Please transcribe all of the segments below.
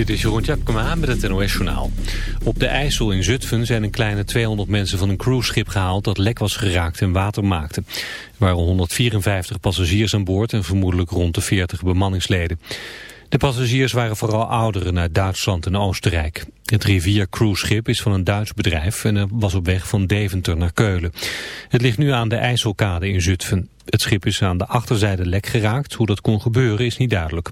Dit is Jeroen Tjepkema met het NOS Journaal. Op de IJssel in Zutphen zijn een kleine 200 mensen van een cruiseschip gehaald dat lek was geraakt en water maakte. Er waren 154 passagiers aan boord en vermoedelijk rond de 40 bemanningsleden. De passagiers waren vooral ouderen uit Duitsland en Oostenrijk. Het Rivier cruiseschip is van een Duits bedrijf en was op weg van Deventer naar Keulen. Het ligt nu aan de IJsselkade in Zutphen. Het schip is aan de achterzijde lek geraakt. Hoe dat kon gebeuren is niet duidelijk.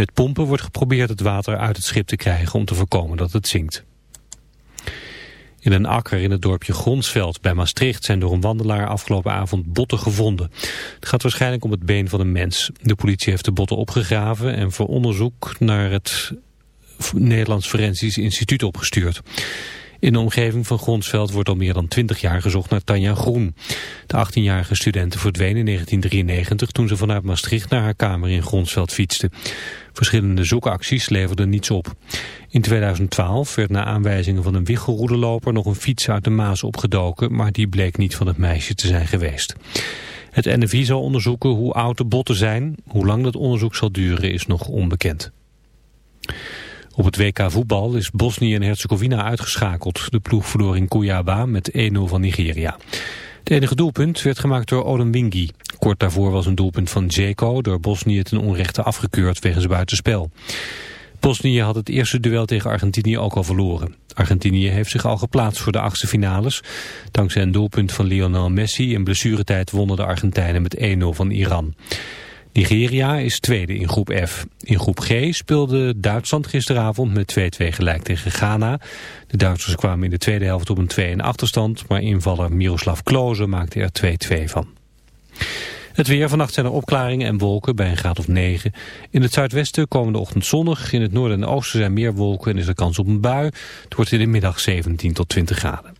Met pompen wordt geprobeerd het water uit het schip te krijgen om te voorkomen dat het zinkt. In een akker in het dorpje Gronsveld bij Maastricht zijn door een wandelaar afgelopen avond botten gevonden. Het gaat waarschijnlijk om het been van een mens. De politie heeft de botten opgegraven en voor onderzoek naar het Nederlands Forensisch Instituut opgestuurd. In de omgeving van Gronsveld wordt al meer dan 20 jaar gezocht naar Tanja Groen. De 18-jarige studente verdween in 1993 toen ze vanuit Maastricht naar haar kamer in Gronsveld fietste. Verschillende zoekacties leverden niets op. In 2012 werd na aanwijzingen van een wichelroedeloper nog een fiets uit de Maas opgedoken, maar die bleek niet van het meisje te zijn geweest. Het NFI zal onderzoeken hoe oud de botten zijn. Hoe lang dat onderzoek zal duren is nog onbekend. Op het WK voetbal is Bosnië en Herzegovina uitgeschakeld. De ploeg verloor in Kuyaba met 1-0 van Nigeria. Het enige doelpunt werd gemaakt door Odemwingie. Kort daarvoor was een doelpunt van Dzeko door Bosnië ten onrechte afgekeurd wegens buitenspel. Bosnië had het eerste duel tegen Argentinië ook al verloren. Argentinië heeft zich al geplaatst voor de achtste finales. Dankzij een doelpunt van Lionel Messi in blessuretijd wonnen de Argentijnen met 1-0 van Iran. Nigeria is tweede in groep F. In groep G speelde Duitsland gisteravond met 2-2 gelijk tegen Ghana. De Duitsers kwamen in de tweede helft op een 2-1 achterstand, maar invaller Miroslav Klose maakte er 2-2 van. Het weer, vannacht zijn er opklaringen en wolken bij een graad of 9. In het zuidwesten komen de ochtend zonnig. In het noorden en oosten zijn meer wolken en is er kans op een bui. Het wordt in de middag 17 tot 20 graden.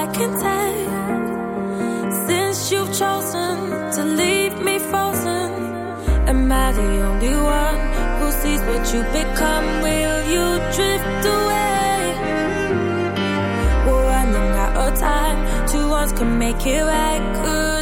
I can take. Since you've chosen to leave me frozen, am I the only one who sees what you become? Will you drift away? We're running out of time. Two ones can make it right.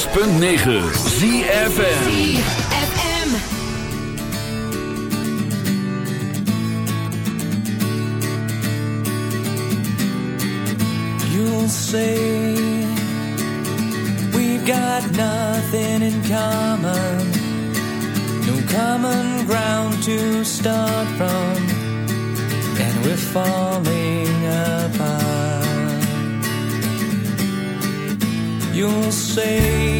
106.9 ZFM say we've got nothing in common, no common ground to start from, and we're falling out. you'll say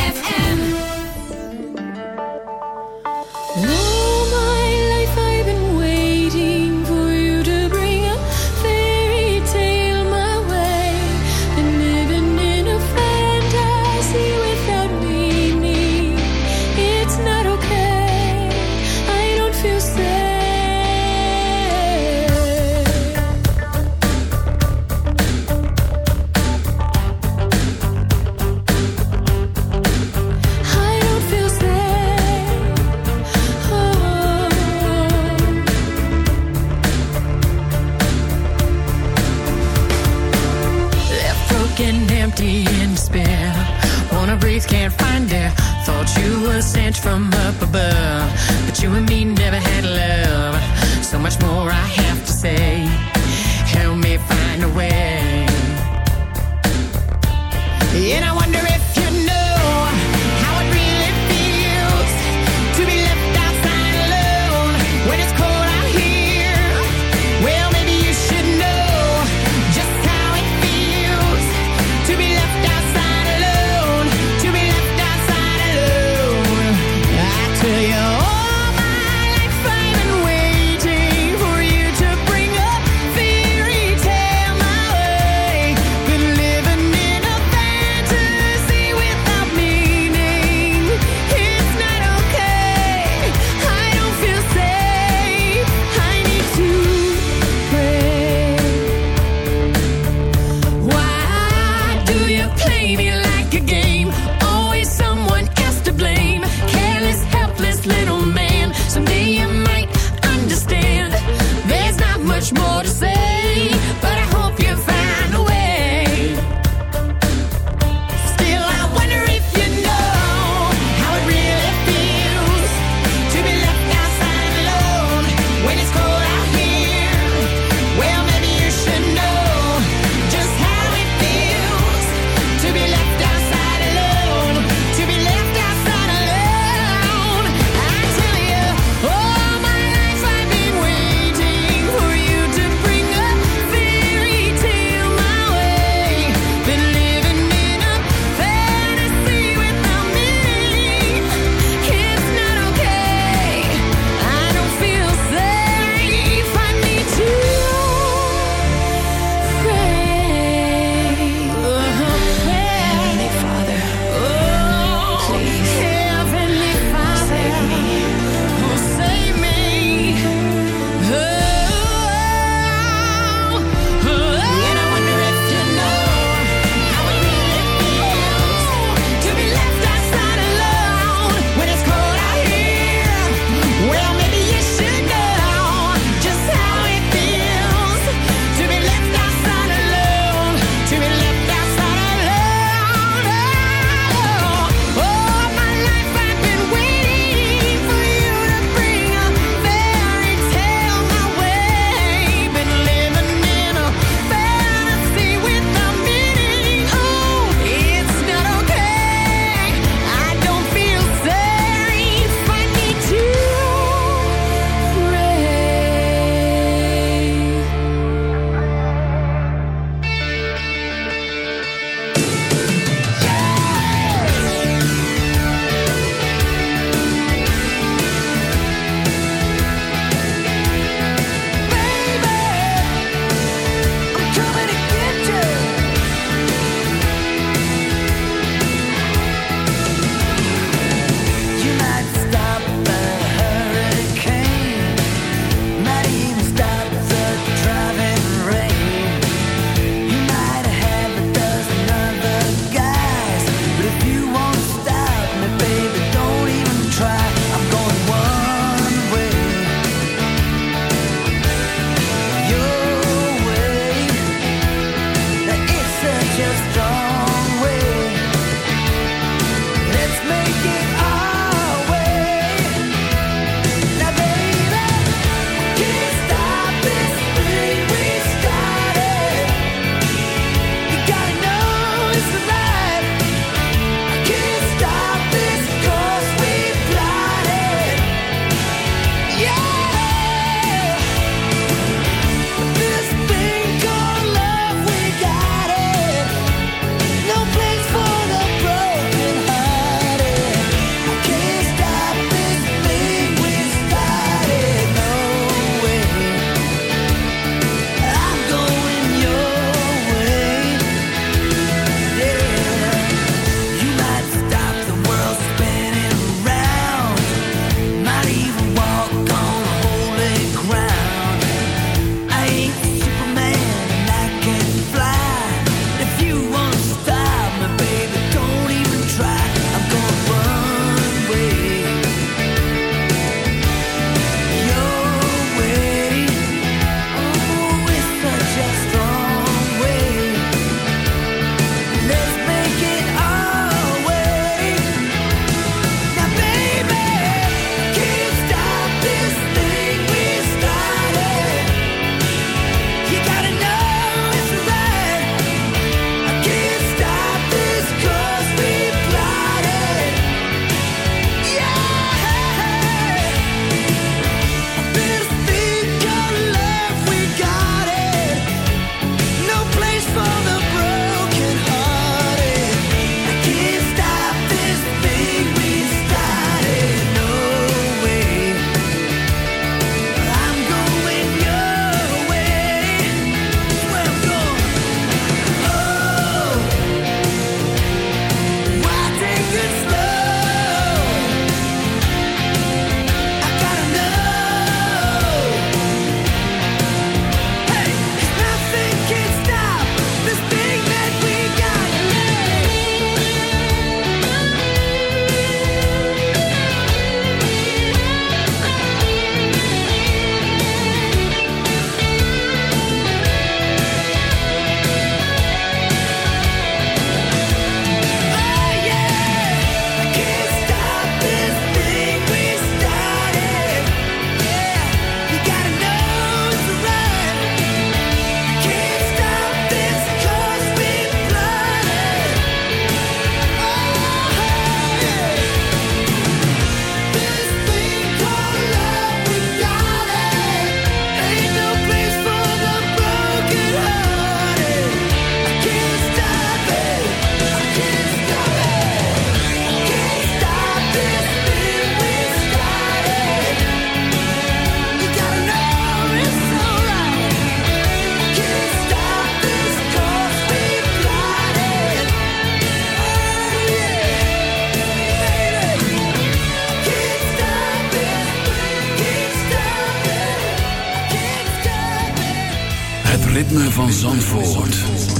Van Zandvoort.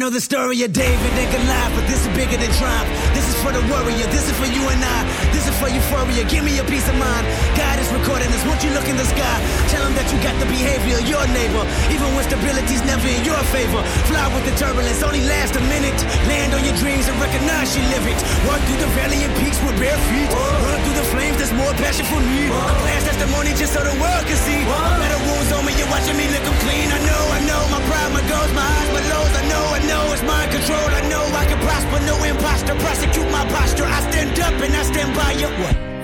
Know the story of David and Goliath, but this is bigger than triumph. This is for the warrior, this is for you and I. This is for euphoria, give me a peace of mind. God is recording this, won't you look in the sky? Tell him that you got the behavior of your neighbor, even when stability's never in your favor. Fly with the turbulence, only last a minute. Land on your dreams and recognize you live it. Through the valley and peaks with bare feet. Run through the flames, there's more passion for me. A glance testimony just so the world can see. Better wounds on me, you're watching me lick 'em clean. I know, I know, my pride, my goals, my highs, my lows. I know, I know, it's mind control. I know I can prosper, no imposter. Prosecute my posture. I stand up and I stand by you. What?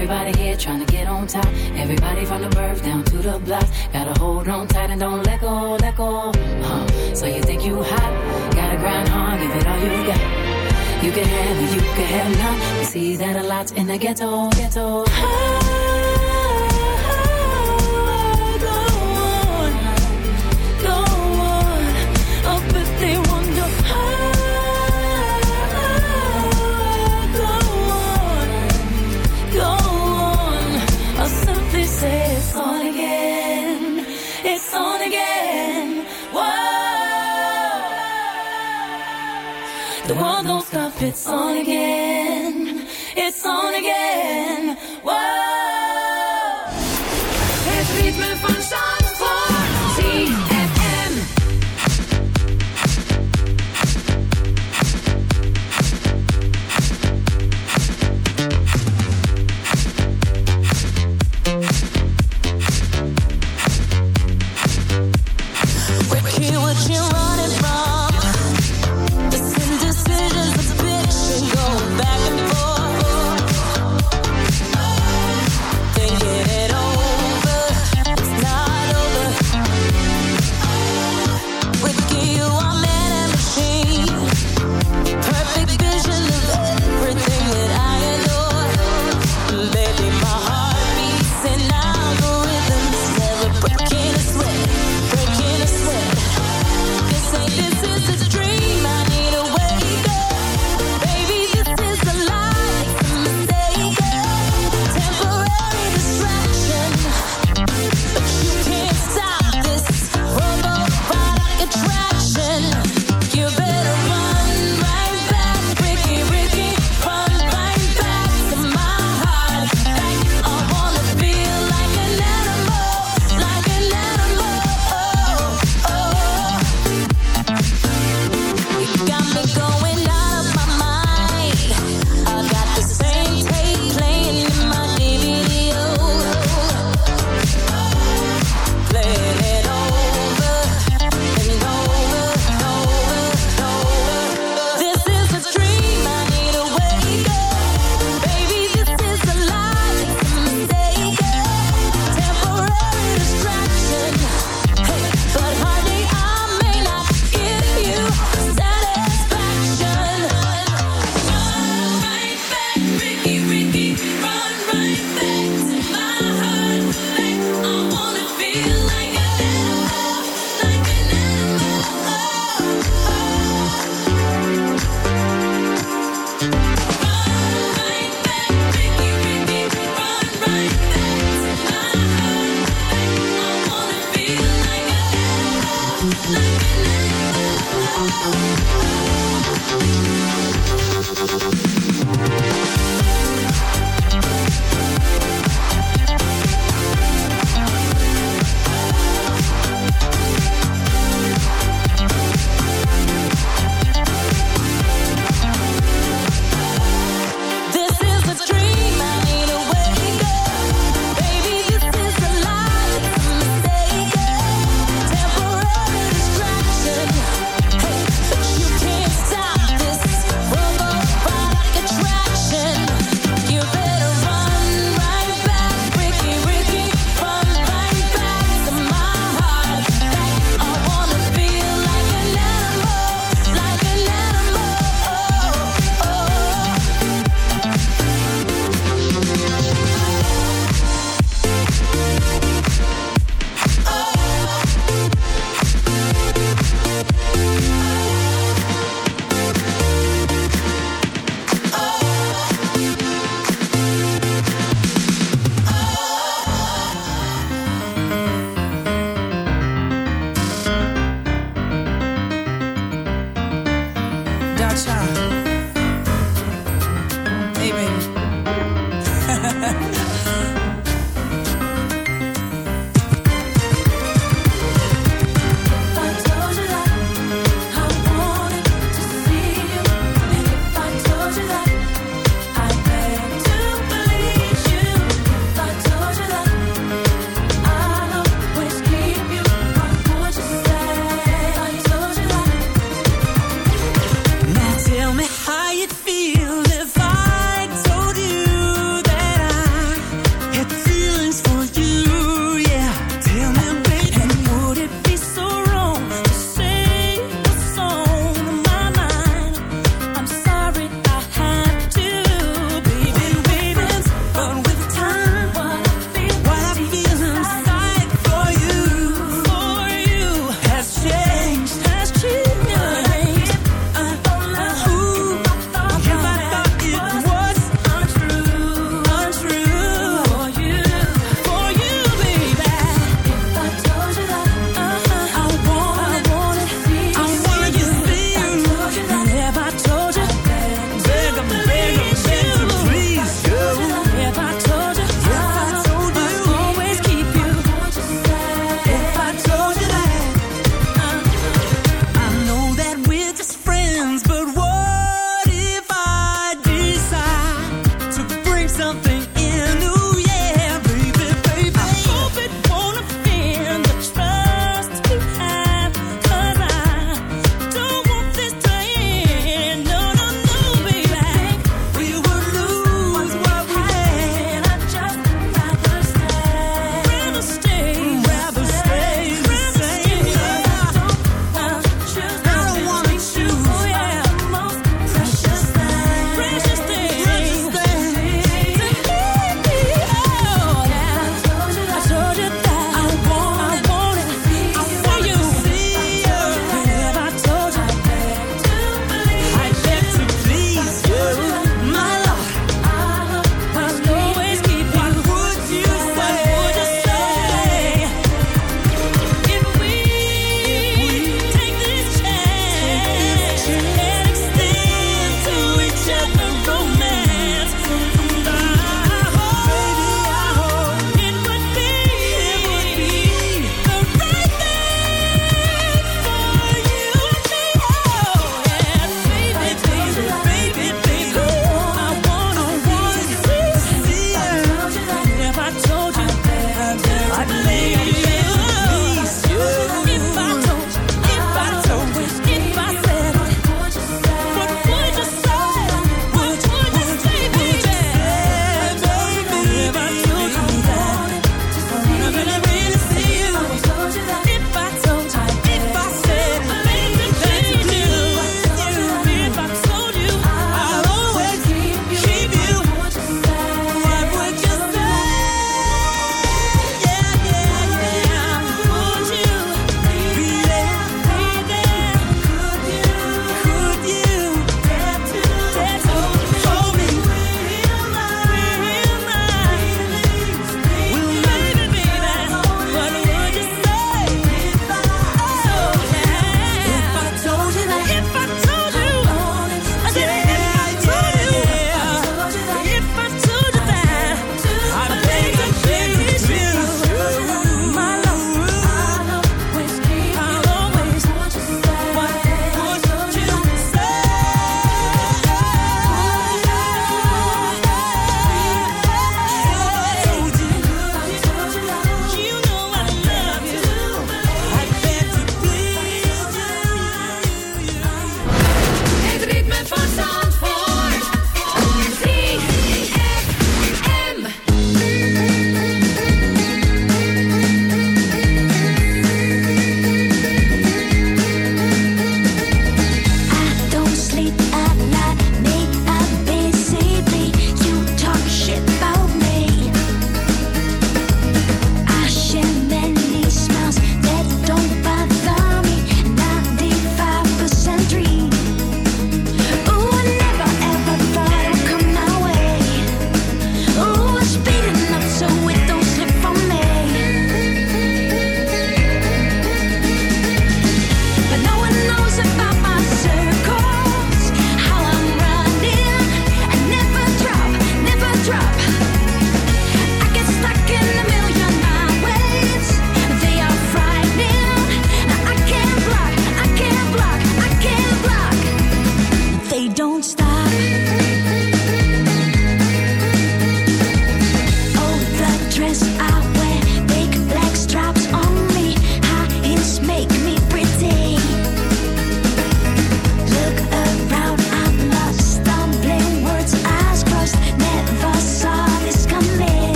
Everybody here trying to get on top. Everybody from the birth down to the block. Gotta hold on tight and don't let go, let go. So you think you hot? Gotta grind hard, give it all you got. You can have it, you can have none. We see that a lot in the ghetto, ghetto. It's on again.